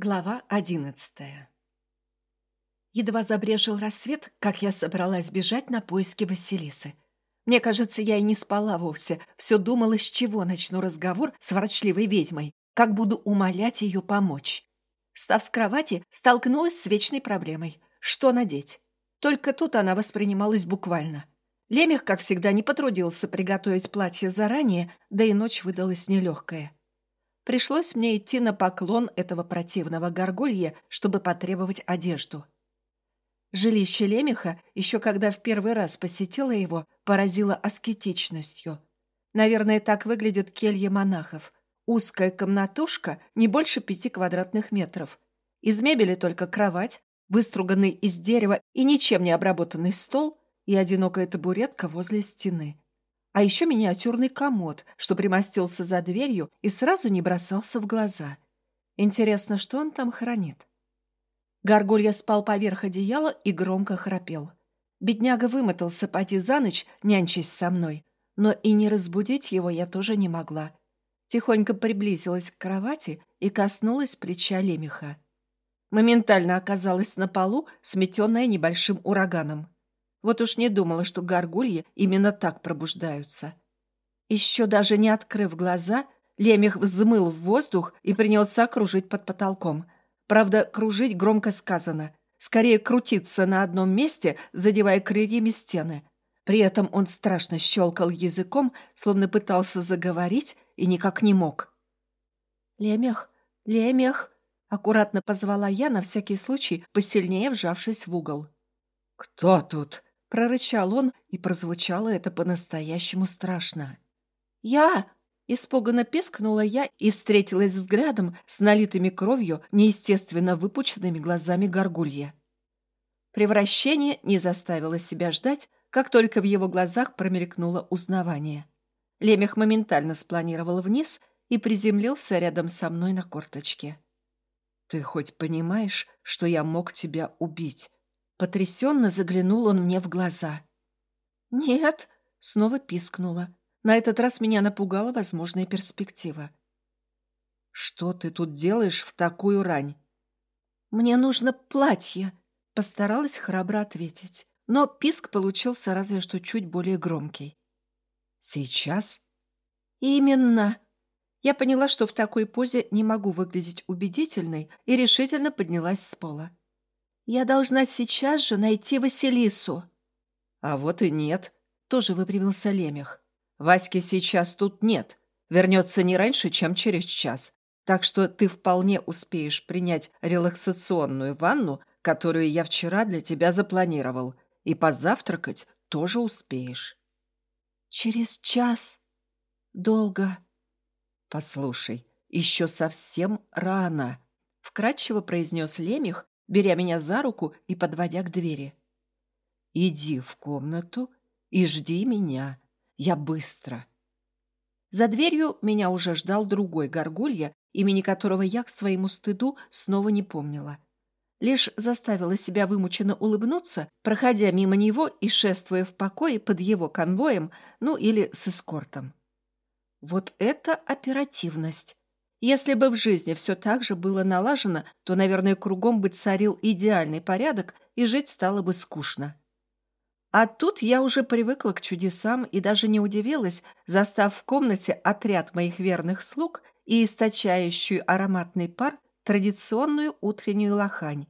Глава одиннадцатая Едва забрежил рассвет, как я собралась бежать на поиски Василисы. Мне кажется, я и не спала вовсе, все думала, с чего начну разговор с ворчливой ведьмой, как буду умолять ее помочь. Став с кровати, столкнулась с вечной проблемой. Что надеть? Только тут она воспринималась буквально. Лемех, как всегда, не потрудился приготовить платье заранее, да и ночь выдалась нелегкая. Пришлось мне идти на поклон этого противного горгулья, чтобы потребовать одежду. Жилище Лемеха, еще когда в первый раз посетила его, поразило аскетичностью. Наверное, так выглядят кельи монахов. Узкая комнатушка, не больше пяти квадратных метров. Из мебели только кровать, выструганный из дерева и ничем не обработанный стол и одинокая табуретка возле стены а еще миниатюрный комод, что примостился за дверью и сразу не бросался в глаза. Интересно, что он там хранит? Горгулья спал поверх одеяла и громко храпел. Бедняга вымотался поди за ночь, нянчась со мной, но и не разбудить его я тоже не могла. Тихонько приблизилась к кровати и коснулась плеча лемеха. Моментально оказалась на полу, сметенная небольшим ураганом. Вот уж не думала, что горгульи именно так пробуждаются. Еще даже не открыв глаза, лемех взмыл в воздух и принялся кружить под потолком. Правда, кружить громко сказано. Скорее крутиться на одном месте, задевая крыльями стены. При этом он страшно щелкал языком, словно пытался заговорить и никак не мог. «Лемех, лемех!» — аккуратно позвала я, на всякий случай, посильнее вжавшись в угол. «Кто тут?» Прорычал он, и прозвучало это по-настоящему страшно. «Я!» – испуганно пискнула я и встретилась взглядом с налитыми кровью, неестественно выпученными глазами горгулья. Превращение не заставило себя ждать, как только в его глазах промелькнуло узнавание. Лемех моментально спланировал вниз и приземлился рядом со мной на корточке. «Ты хоть понимаешь, что я мог тебя убить?» Потрясенно заглянул он мне в глаза. «Нет!» — снова пискнула. На этот раз меня напугала возможная перспектива. «Что ты тут делаешь в такую рань?» «Мне нужно платье!» — постаралась храбро ответить. Но писк получился разве что чуть более громкий. «Сейчас?» «Именно!» Я поняла, что в такой позе не могу выглядеть убедительной, и решительно поднялась с пола. Я должна сейчас же найти Василису. А вот и нет. Тоже выпрямился Лемех. Васьки сейчас тут нет. Вернется не раньше, чем через час. Так что ты вполне успеешь принять релаксационную ванну, которую я вчера для тебя запланировал. И позавтракать тоже успеешь. Через час? Долго. Послушай, еще совсем рано, вкрадчиво произнес Лемех, беря меня за руку и подводя к двери. «Иди в комнату и жди меня. Я быстро». За дверью меня уже ждал другой горгулья, имени которого я к своему стыду снова не помнила. Лишь заставила себя вымученно улыбнуться, проходя мимо него и шествуя в покое под его конвоем, ну или с эскортом. Вот это оперативность! Если бы в жизни все так же было налажено, то, наверное, кругом бы царил идеальный порядок, и жить стало бы скучно. А тут я уже привыкла к чудесам и даже не удивилась, застав в комнате отряд моих верных слуг и источающую ароматный пар традиционную утреннюю лохань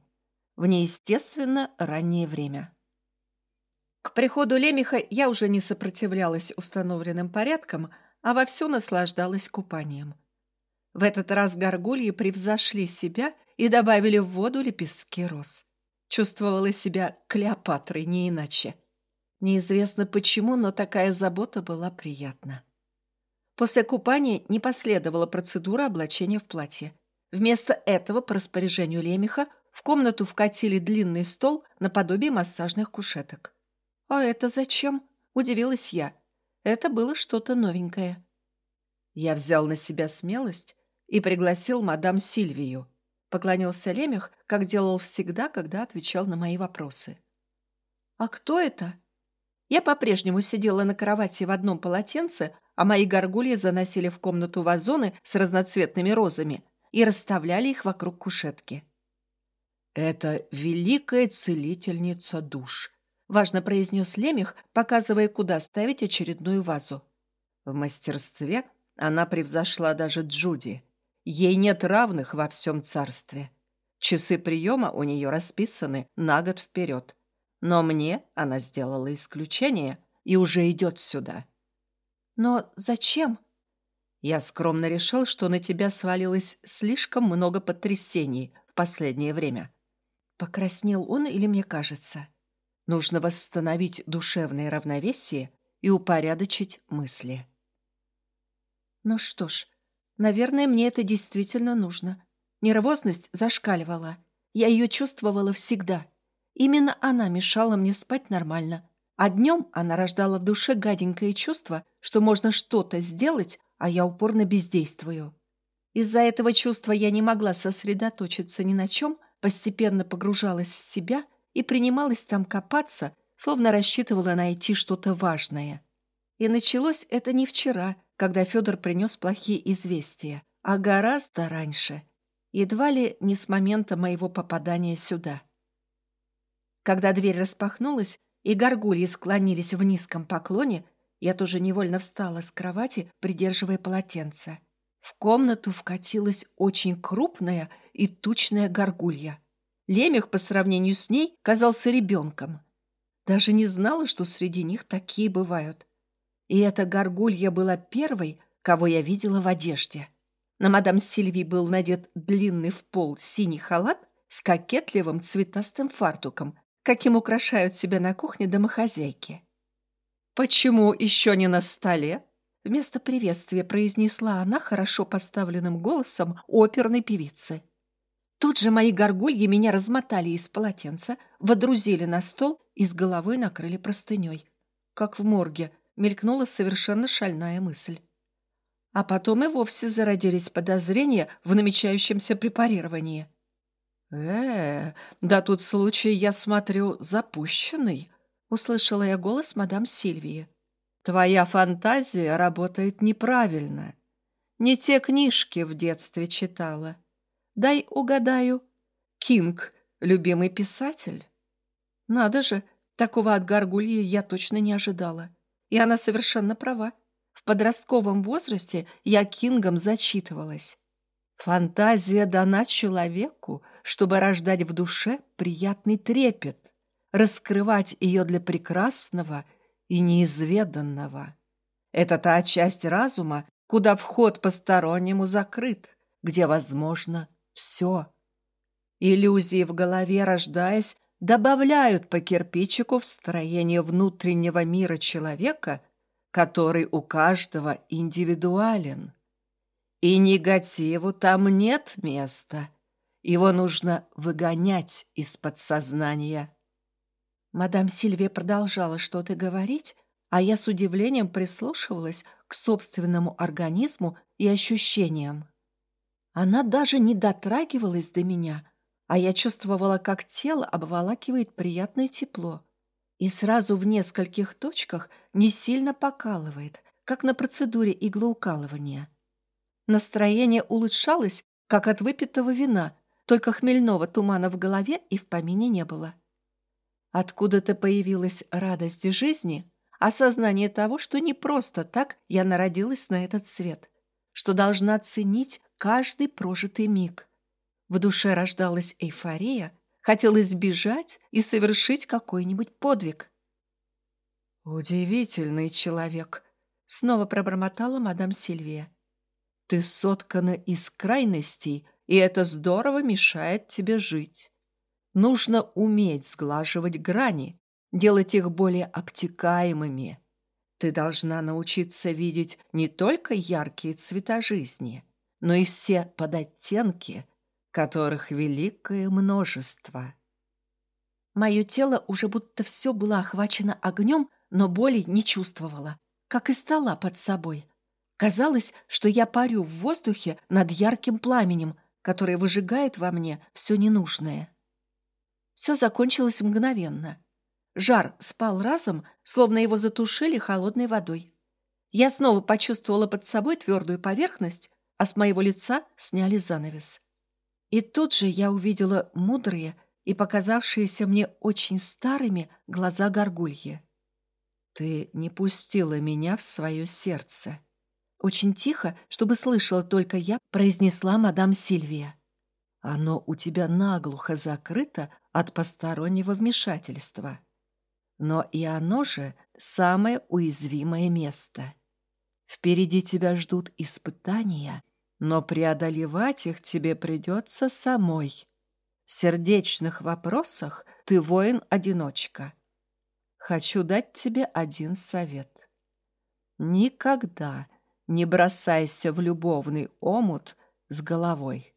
в неестественно раннее время. К приходу лемеха я уже не сопротивлялась установленным порядкам, а вовсю наслаждалась купанием. В этот раз горгульи превзошли себя и добавили в воду лепестки роз. Чувствовала себя Клеопатрой, не иначе. Неизвестно почему, но такая забота была приятна. После купания не последовала процедура облачения в платье. Вместо этого, по распоряжению Лемеха, в комнату вкатили длинный стол наподобие массажных кушеток. «А это зачем?» – удивилась я. Это было что-то новенькое. Я взял на себя смелость и пригласил мадам Сильвию. Поклонился Лемех, как делал всегда, когда отвечал на мои вопросы. «А кто это?» Я по-прежнему сидела на кровати в одном полотенце, а мои горгульи заносили в комнату вазоны с разноцветными розами. и расставляли их вокруг кушетки. «Это великая целительница душ», — важно произнес Лемех, показывая, куда ставить очередную вазу. В мастерстве она превзошла даже Джуди. Ей нет равных во всем царстве. Часы приема у нее расписаны на год вперед. Но мне она сделала исключение и уже идет сюда. Но зачем? Я скромно решил, что на тебя свалилось слишком много потрясений в последнее время. Покраснел он или мне кажется? Нужно восстановить душевное равновесие и упорядочить мысли. Ну что ж, наверное, мне это действительно нужно. Нервозность зашкаливала. Я ее чувствовала всегда. Именно она мешала мне спать нормально. А днем она рождала в душе гаденькое чувство, что можно что-то сделать, а я упорно бездействую. Из-за этого чувства я не могла сосредоточиться ни на чем, постепенно погружалась в себя и принималась там копаться, словно рассчитывала найти что-то важное. И началось это не вчера, когда Федор принес плохие известия, а гораздо раньше, едва ли не с момента моего попадания сюда. Когда дверь распахнулась, и горгульи склонились в низком поклоне, я тоже невольно встала с кровати, придерживая полотенце. В комнату вкатилась очень крупная и тучная горгулья. Лемех по сравнению с ней казался ребенком. Даже не знала, что среди них такие бывают. И эта горгулья была первой, кого я видела в одежде. На мадам Сильви был надет длинный в пол синий халат с кокетливым цветастым фартуком, каким украшают себя на кухне домохозяйки. «Почему еще не на столе?» Вместо приветствия произнесла она хорошо поставленным голосом оперной певицы. Тут же мои горгульи меня размотали из полотенца, водрузили на стол и с головой накрыли простыней. Как в морге мелькнула совершенно шальная мысль. А потом и вовсе зародились подозрения в намечающемся препарировании – «Э, да тут случай, я смотрю, запущенный», — услышала я голос мадам Сильвии. «Твоя фантазия работает неправильно. Не те книжки в детстве читала. Дай угадаю. Кинг — любимый писатель?» «Надо же, такого от Гаргульи я точно не ожидала. И она совершенно права. В подростковом возрасте я Кингом зачитывалась. Фантазия дана человеку, чтобы рождать в душе приятный трепет, раскрывать ее для прекрасного и неизведанного. Это та часть разума, куда вход постороннему закрыт, где возможно все. Иллюзии в голове, рождаясь, добавляют по кирпичику в строение внутреннего мира человека, который у каждого индивидуален. И негативу там нет места. Его нужно выгонять из подсознания. Мадам Сильвия продолжала что-то говорить, а я с удивлением прислушивалась к собственному организму и ощущениям. Она даже не дотрагивалась до меня, а я чувствовала, как тело обволакивает приятное тепло. И сразу в нескольких точках не сильно покалывает, как на процедуре иглоукалывания. Настроение улучшалось, как от выпитого вина, только хмельного тумана в голове и в помине не было. Откуда-то появилась радость жизни, осознание того, что не просто так я народилась на этот свет, что должна ценить каждый прожитый миг. В душе рождалась эйфория, хотелось бежать и совершить какой-нибудь подвиг. «Удивительный человек», — снова пробормотала мадам Сильвия. Ты соткана из крайностей, и это здорово мешает тебе жить. Нужно уметь сглаживать грани, делать их более обтекаемыми. Ты должна научиться видеть не только яркие цвета жизни, но и все подоттенки, которых великое множество. Мое тело уже будто все было охвачено огнем, но боли не чувствовала, как и стола под собой. Казалось, что я парю в воздухе над ярким пламенем, которое выжигает во мне все ненужное. Все закончилось мгновенно. Жар спал разом, словно его затушили холодной водой. Я снова почувствовала под собой твердую поверхность, а с моего лица сняли занавес. И тут же я увидела мудрые и показавшиеся мне очень старыми глаза горгульи. «Ты не пустила меня в свое сердце». Очень тихо, чтобы слышала только я, произнесла мадам Сильвия. «Оно у тебя наглухо закрыто от постороннего вмешательства. Но и оно же самое уязвимое место. Впереди тебя ждут испытания, но преодолевать их тебе придется самой. В сердечных вопросах ты воин-одиночка. Хочу дать тебе один совет. Никогда не бросайся в любовный омут с головой.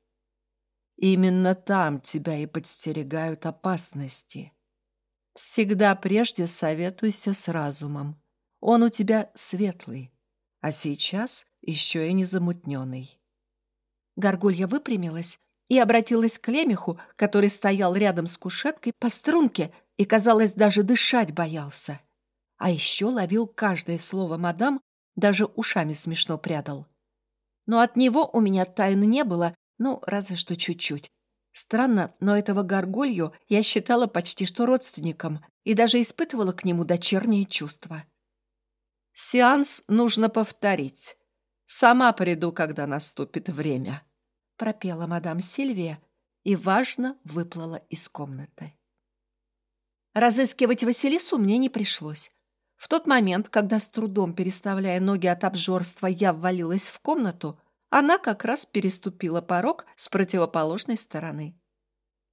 Именно там тебя и подстерегают опасности. Всегда прежде советуйся с разумом. Он у тебя светлый, а сейчас еще и не замутненный. Горгулья выпрямилась и обратилась к лемеху, который стоял рядом с кушеткой по струнке и, казалось, даже дышать боялся. А еще ловил каждое слово мадам, даже ушами смешно прядал. Но от него у меня тайны не было, ну, разве что чуть-чуть. Странно, но этого горголью я считала почти что родственником и даже испытывала к нему дочерние чувства. «Сеанс нужно повторить. Сама приду, когда наступит время», — пропела мадам Сильвия и, важно, выплыла из комнаты. Разыскивать Василису мне не пришлось. В тот момент, когда с трудом переставляя ноги от обжорства, я ввалилась в комнату, она как раз переступила порог с противоположной стороны.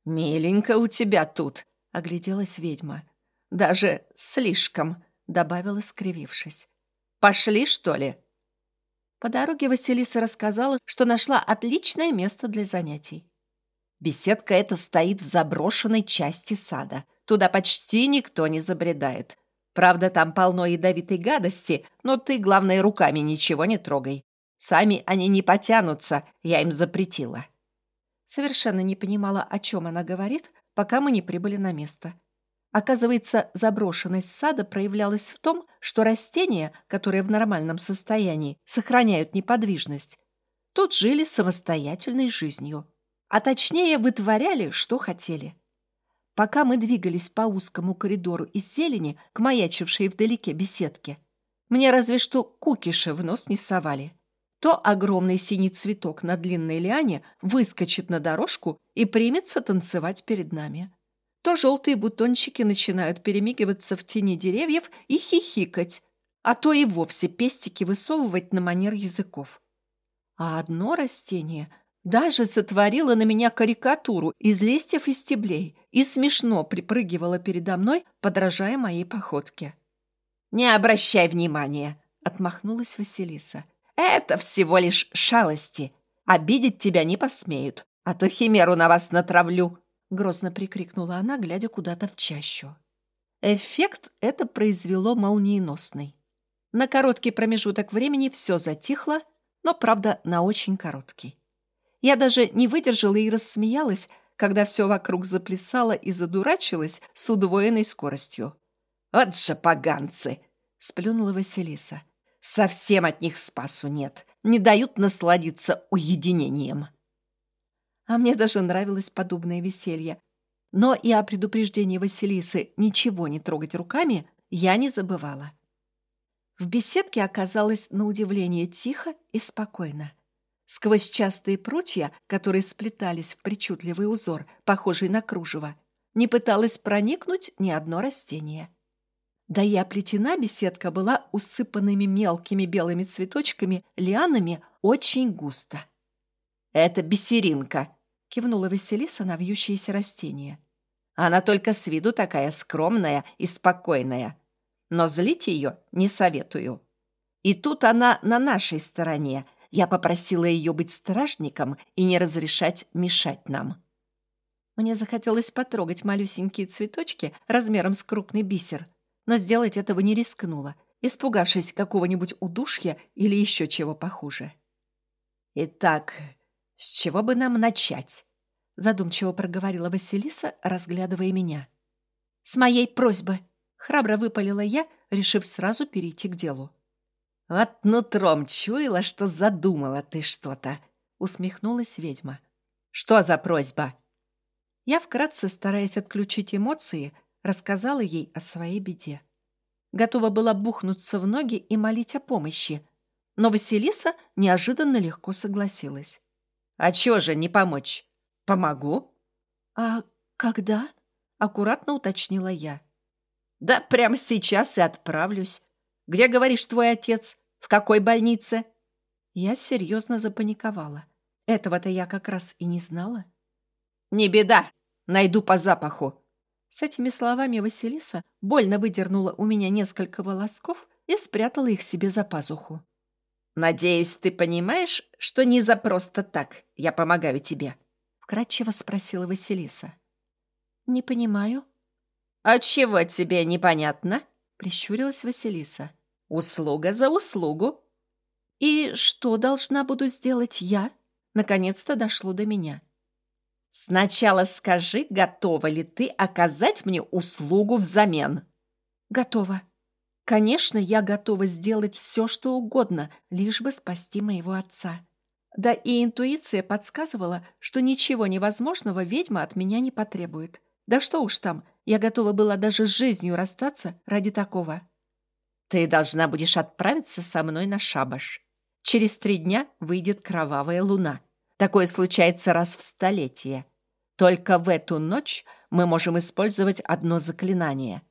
«Миленько у тебя тут», — огляделась ведьма. «Даже слишком», — добавила, скривившись. «Пошли, что ли?» По дороге Василиса рассказала, что нашла отличное место для занятий. Беседка эта стоит в заброшенной части сада. Туда почти никто не забредает. Правда, там полно ядовитой гадости, но ты, главное, руками ничего не трогай. Сами они не потянутся, я им запретила». Совершенно не понимала, о чем она говорит, пока мы не прибыли на место. Оказывается, заброшенность сада проявлялась в том, что растения, которые в нормальном состоянии сохраняют неподвижность, тут жили самостоятельной жизнью. А точнее, вытворяли, что хотели. Пока мы двигались по узкому коридору из зелени к маячившей вдалеке беседке, мне разве что кукиши в нос не совали. То огромный синий цветок на длинной лиане выскочит на дорожку и примется танцевать перед нами. То желтые бутончики начинают перемигиваться в тени деревьев и хихикать, а то и вовсе пестики высовывать на манер языков. А одно растение даже сотворила на меня карикатуру из листьев и стеблей и смешно припрыгивала передо мной, подражая моей походке. «Не обращай внимания!» — отмахнулась Василиса. «Это всего лишь шалости. Обидеть тебя не посмеют, а то химеру на вас натравлю!» — грозно прикрикнула она, глядя куда-то в чащу. Эффект это произвело молниеносный. На короткий промежуток времени все затихло, но, правда, на очень короткий. Я даже не выдержала и рассмеялась, когда все вокруг заплясало и задурачилось с удвоенной скоростью. «Вот же поганцы!» — сплюнула Василиса. «Совсем от них спасу нет. Не дают насладиться уединением». А мне даже нравилось подобное веселье. Но и о предупреждении Василисы ничего не трогать руками я не забывала. В беседке оказалось на удивление тихо и спокойно. Сквозь частые прутья, которые сплетались в причудливый узор, похожий на кружево, не пыталось проникнуть ни одно растение. Да и оплетена беседка была усыпанными мелкими белыми цветочками, лианами очень густо. «Это бисеринка», — кивнула Василиса на вьющееся растение. «Она только с виду такая скромная и спокойная, но злить ее не советую. И тут она на нашей стороне — я попросила ее быть стражником и не разрешать мешать нам. Мне захотелось потрогать малюсенькие цветочки размером с крупный бисер, но сделать этого не рискнула, испугавшись какого-нибудь удушья или еще чего похуже. «Итак, с чего бы нам начать?» задумчиво проговорила Василиса, разглядывая меня. «С моей просьбы!» — храбро выпалила я, решив сразу перейти к делу. «Вот нутром чуяла, что задумала ты что-то», — усмехнулась ведьма. «Что за просьба?» Я, вкратце стараясь отключить эмоции, рассказала ей о своей беде. Готова была бухнуться в ноги и молить о помощи, но Василиса неожиданно легко согласилась. «А чё же не помочь? Помогу?» «А когда?» — аккуратно уточнила я. «Да прямо сейчас и отправлюсь. Где, говоришь, твой отец? В какой больнице?» Я серьезно запаниковала. Этого-то я как раз и не знала. «Не беда, найду по запаху». С этими словами Василиса больно выдернула у меня несколько волосков и спрятала их себе за пазуху. «Надеюсь, ты понимаешь, что не за просто так я помогаю тебе?» Вкратчиво спросила Василиса. «Не понимаю». «А чего тебе непонятно?» Прищурилась Василиса. «Услуга за услугу». «И что должна буду сделать я?» Наконец-то дошло до меня. «Сначала скажи, готова ли ты оказать мне услугу взамен?» «Готова», Конечно, я готова сделать все, что угодно, лишь бы спасти моего отца. Да и интуиция подсказывала, что ничего невозможного ведьма от меня не потребует. Да что уж там, я готова была даже с жизнью расстаться ради такого. Ты должна будешь отправиться со мной на шабаш. Через три дня выйдет кровавая луна. Такое случается раз в столетие. Только в эту ночь мы можем использовать одно заклинание —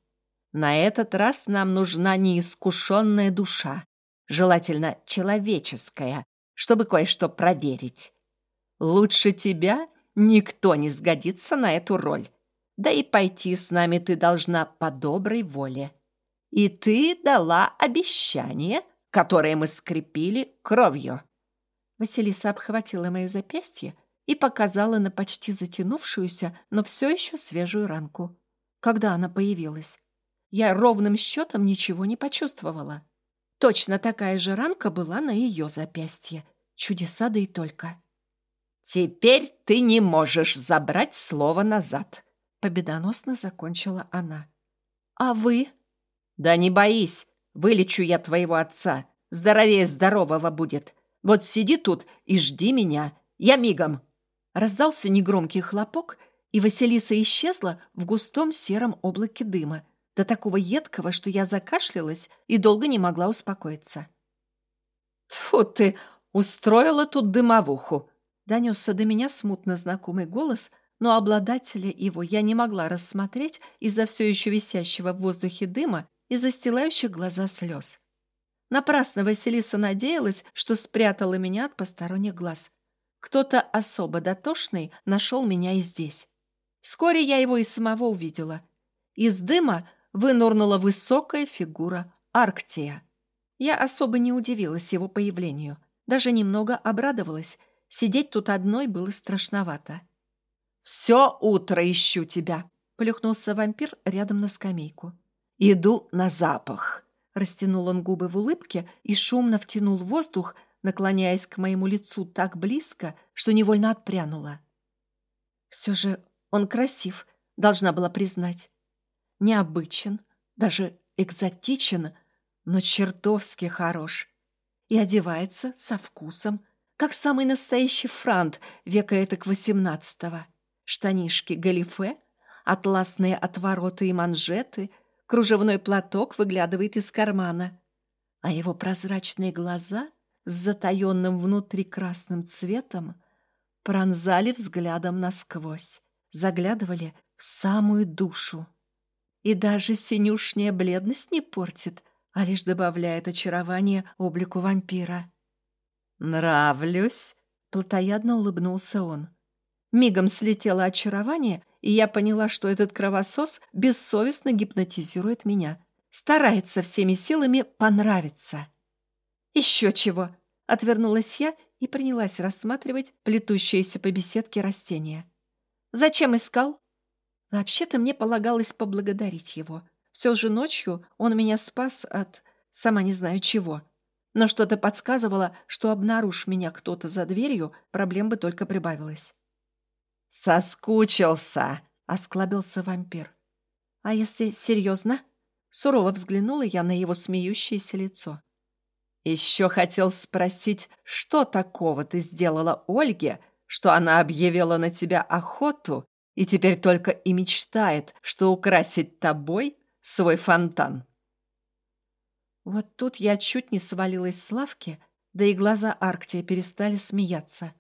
на этот раз нам нужна неискушенная душа, желательно человеческая, чтобы кое-что проверить. Лучше тебя никто не сгодится на эту роль. Да и пойти с нами ты должна по доброй воле. И ты дала обещание, которое мы скрепили кровью. Василиса обхватила мое запястье и показала на почти затянувшуюся, но все еще свежую ранку. Когда она появилась? Я ровным счетом ничего не почувствовала. Точно такая же ранка была на ее запястье. Чудеса да и только. «Теперь ты не можешь забрать слово назад», — победоносно закончила она. «А вы?» «Да не боись, вылечу я твоего отца. Здоровее здорового будет. Вот сиди тут и жди меня. Я мигом». Раздался негромкий хлопок, и Василиса исчезла в густом сером облаке дыма, до такого едкого, что я закашлялась и долго не могла успокоиться. «Тьфу ты! Устроила тут дымовуху!» Донесся до меня смутно знакомый голос, но обладателя его я не могла рассмотреть из-за все еще висящего в воздухе дыма и застилающих глаза слез. Напрасно Василиса надеялась, что спрятала меня от посторонних глаз. Кто-то особо дотошный нашел меня и здесь. Вскоре я его и самого увидела. Из дыма вынурнула высокая фигура Арктия. Я особо не удивилась его появлению, даже немного обрадовалась. Сидеть тут одной было страшновато. «Все утро ищу тебя», — плюхнулся вампир рядом на скамейку. «Иду на запах», — растянул он губы в улыбке и шумно втянул воздух, наклоняясь к моему лицу так близко, что невольно отпрянула. Все же он красив, должна была признать необычен, даже экзотичен, но чертовски хорош. И одевается со вкусом, как самый настоящий франт века этак восемнадцатого. Штанишки галифе, атласные отвороты и манжеты, кружевной платок выглядывает из кармана. А его прозрачные глаза с затаенным внутри красным цветом пронзали взглядом насквозь, заглядывали в самую душу. И даже синюшняя бледность не портит, а лишь добавляет очарование облику вампира. «Нравлюсь!» — плотоядно улыбнулся он. Мигом слетело очарование, и я поняла, что этот кровосос бессовестно гипнотизирует меня. Старается всеми силами понравиться. «Еще чего!» — отвернулась я и принялась рассматривать плетущиеся по беседке растения. «Зачем искал?» Вообще-то мне полагалось поблагодарить его. Все же ночью он меня спас от... сама не знаю чего. Но что-то подсказывало, что обнаружь меня кто-то за дверью, проблем бы только прибавилось. «Соскучился!» — осклабился вампир. «А если серьезно?» Сурово взглянула я на его смеющееся лицо. Еще хотел спросить, что такого ты сделала Ольге, что она объявила на тебя охоту и теперь только и мечтает, что украсить тобой свой фонтан. Вот тут я чуть не свалилась с лавки, да и глаза Арктия перестали смеяться.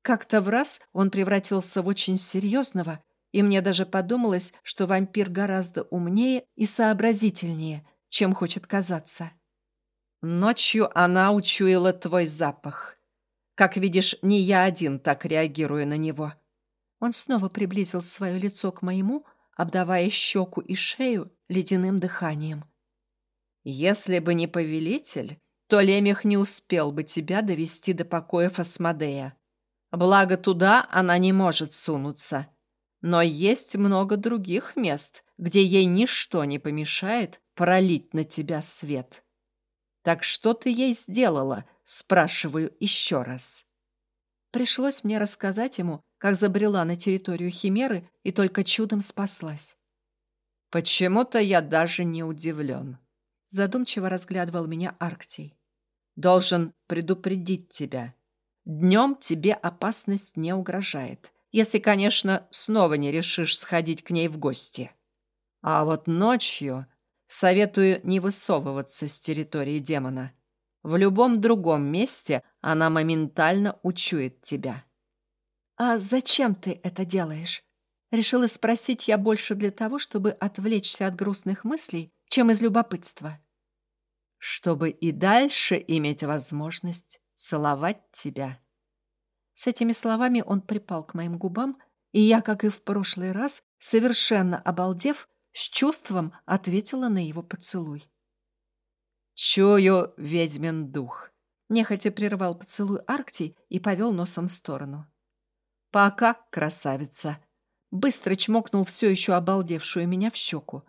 Как-то в раз он превратился в очень серьезного, и мне даже подумалось, что вампир гораздо умнее и сообразительнее, чем хочет казаться. Ночью она учуяла твой запах. Как видишь, не я один так реагирую на него. Он снова приблизил свое лицо к моему, обдавая щеку и шею ледяным дыханием. Если бы не повелитель, то Лемех не успел бы тебя довести до покоя Асмодея. Благо, туда она не может сунуться. Но есть много других мест, где ей ничто не помешает пролить на тебя свет. «Так что ты ей сделала?» – спрашиваю еще раз. Пришлось мне рассказать ему, как забрела на территорию Химеры и только чудом спаслась. «Почему-то я даже не удивлен», – задумчиво разглядывал меня Арктий. «Должен предупредить тебя. Днем тебе опасность не угрожает, если, конечно, снова не решишь сходить к ней в гости. А вот ночью Советую не высовываться с территории демона. В любом другом месте она моментально учует тебя. «А зачем ты это делаешь?» Решила спросить я больше для того, чтобы отвлечься от грустных мыслей, чем из любопытства. «Чтобы и дальше иметь возможность целовать тебя». С этими словами он припал к моим губам, и я, как и в прошлый раз, совершенно обалдев, с чувством ответила на его поцелуй. «Чую ведьмин дух», — нехотя прервал поцелуй Арктий и повел носом в сторону. «Пока, красавица!» Быстро чмокнул все еще обалдевшую меня в щеку.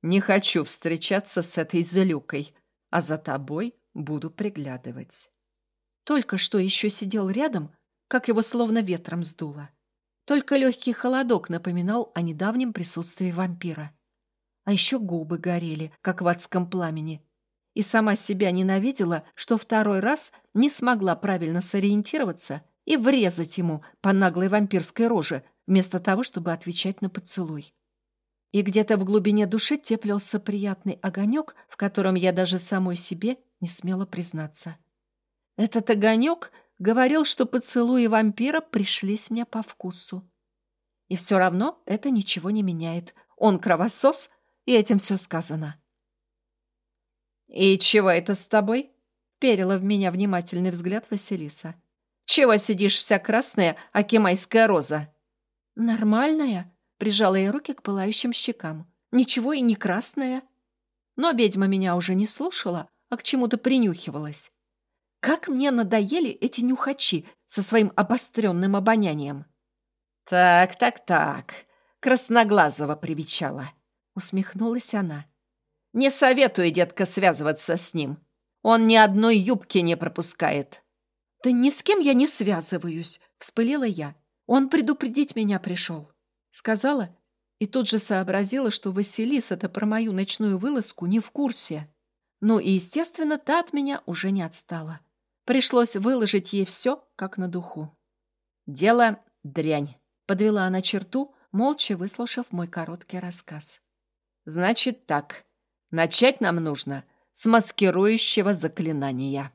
«Не хочу встречаться с этой злюкой, а за тобой буду приглядывать». Только что еще сидел рядом, как его словно ветром сдуло. Только легкий холодок напоминал о недавнем присутствии вампира. А еще губы горели, как в адском пламени. И сама себя ненавидела, что второй раз не смогла правильно сориентироваться и врезать ему по наглой вампирской роже, вместо того, чтобы отвечать на поцелуй. И где-то в глубине души теплился приятный огонек, в котором я даже самой себе не смела признаться. Этот огонек говорил, что поцелуи вампира пришлись мне по вкусу. И все равно это ничего не меняет. Он кровосос, и этим все сказано. «И чего это с тобой?» — перила в меня внимательный взгляд Василиса. «Чего сидишь вся красная, акимайская роза?» «Нормальная?» — прижала я руки к пылающим щекам. «Ничего и не красная». Но ведьма меня уже не слушала, а к чему-то принюхивалась. Как мне надоели эти нюхачи со своим обостренным обонянием. «Так, так, так», — красноглазого привечала. Усмехнулась она. «Не советую, детка, связываться с ним. Он ни одной юбки не пропускает». «Да ни с кем я не связываюсь», — вспылила я. «Он предупредить меня пришел». Сказала и тут же сообразила, что Василиса-то про мою ночную вылазку не в курсе. Ну и, естественно, та от меня уже не отстала. Пришлось выложить ей все, как на духу. «Дело дрянь», — подвела она черту, молча выслушав мой короткий рассказ. Значит так, начать нам нужно с маскирующего заклинания.